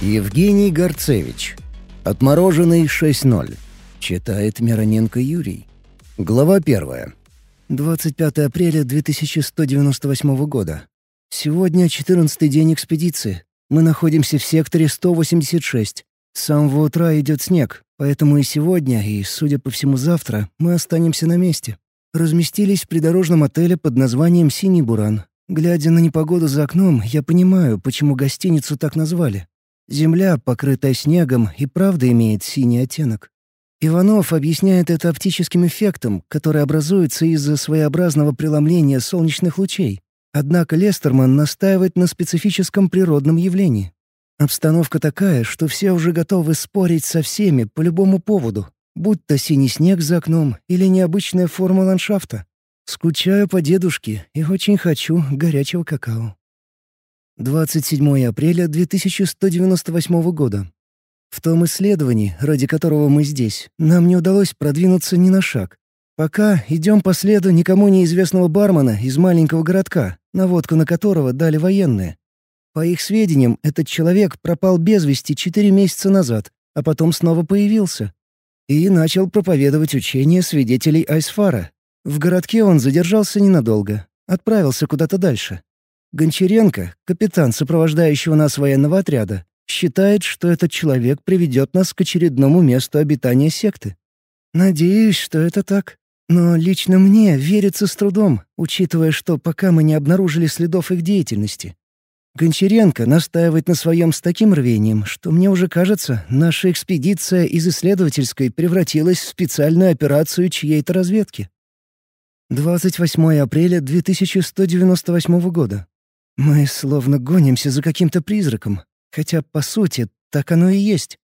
Евгений Горцевич. Отмороженный 6.0. Читает Мироненко Юрий. Глава 1. 25 апреля 2198 года. Сегодня 14 день экспедиции. Мы находимся в секторе 186. С самого утра идет снег, поэтому и сегодня, и, судя по всему, завтра мы останемся на месте. Разместились в придорожном отеле под названием «Синий Буран». Глядя на непогоду за окном, я понимаю, почему гостиницу так назвали. Земля, покрытая снегом, и правда имеет синий оттенок. Иванов объясняет это оптическим эффектом, который образуется из-за своеобразного преломления солнечных лучей. Однако Лестерман настаивает на специфическом природном явлении. Обстановка такая, что все уже готовы спорить со всеми по любому поводу, будь то синий снег за окном или необычная форма ландшафта. Скучаю по дедушке и очень хочу горячего какао. 27 апреля 2198 года. В том исследовании, ради которого мы здесь, нам не удалось продвинуться ни на шаг. Пока идем по следу никому неизвестного бармена из маленького городка, наводку на которого дали военные. По их сведениям, этот человек пропал без вести четыре месяца назад, а потом снова появился. И начал проповедовать учение свидетелей Айсфара. В городке он задержался ненадолго, отправился куда-то дальше. Гончаренко, капитан сопровождающего нас военного отряда, считает, что этот человек приведет нас к очередному месту обитания секты. Надеюсь, что это так. Но лично мне верится с трудом, учитывая, что пока мы не обнаружили следов их деятельности. Гончаренко настаивает на своем с таким рвением, что мне уже кажется, наша экспедиция из исследовательской превратилась в специальную операцию чьей-то разведки. 28 апреля 2198 года. Мы словно гонимся за каким-то призраком, хотя, по сути, так оно и есть.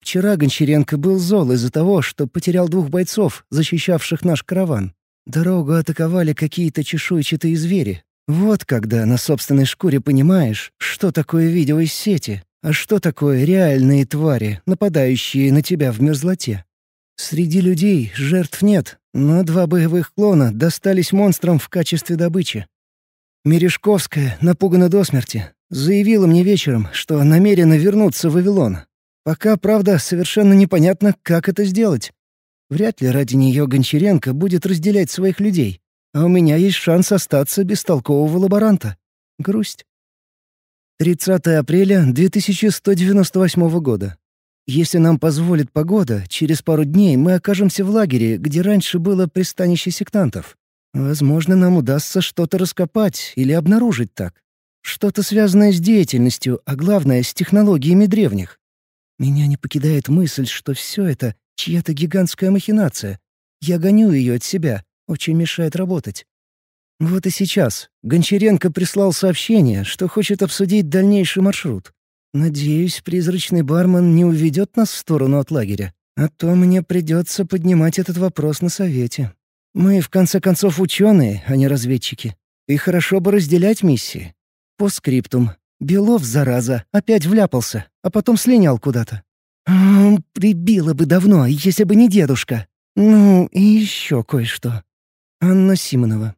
Вчера Гончаренко был зол из-за того, что потерял двух бойцов, защищавших наш караван. Дорогу атаковали какие-то чешуйчатые звери. Вот когда на собственной шкуре понимаешь, что такое видео из сети, а что такое реальные твари, нападающие на тебя в мерзлоте. Среди людей жертв нет, но два боевых клона достались монстрам в качестве добычи. Мережковская, напугана до смерти, заявила мне вечером, что намерена вернуться в Вавилон. Пока, правда, совершенно непонятно, как это сделать. Вряд ли ради нее Гончаренко будет разделять своих людей, а у меня есть шанс остаться без толкового лаборанта. Грусть. 30 апреля 2198 года. Если нам позволит погода, через пару дней мы окажемся в лагере, где раньше было пристанище сектантов. Возможно, нам удастся что-то раскопать или обнаружить так. Что-то связанное с деятельностью, а главное — с технологиями древних. Меня не покидает мысль, что все это — чья-то гигантская махинация. Я гоню ее от себя, очень мешает работать. Вот и сейчас Гончаренко прислал сообщение, что хочет обсудить дальнейший маршрут. Надеюсь, призрачный бармен не уведет нас в сторону от лагеря, а то мне придется поднимать этот вопрос на совете. Мы, в конце концов, ученые, а не разведчики. И хорошо бы разделять миссии. По скриптум. Белов, зараза, опять вляпался, а потом слинял куда-то. Прибило бы давно, если бы не дедушка. Ну, и еще кое-что. Анна Симонова.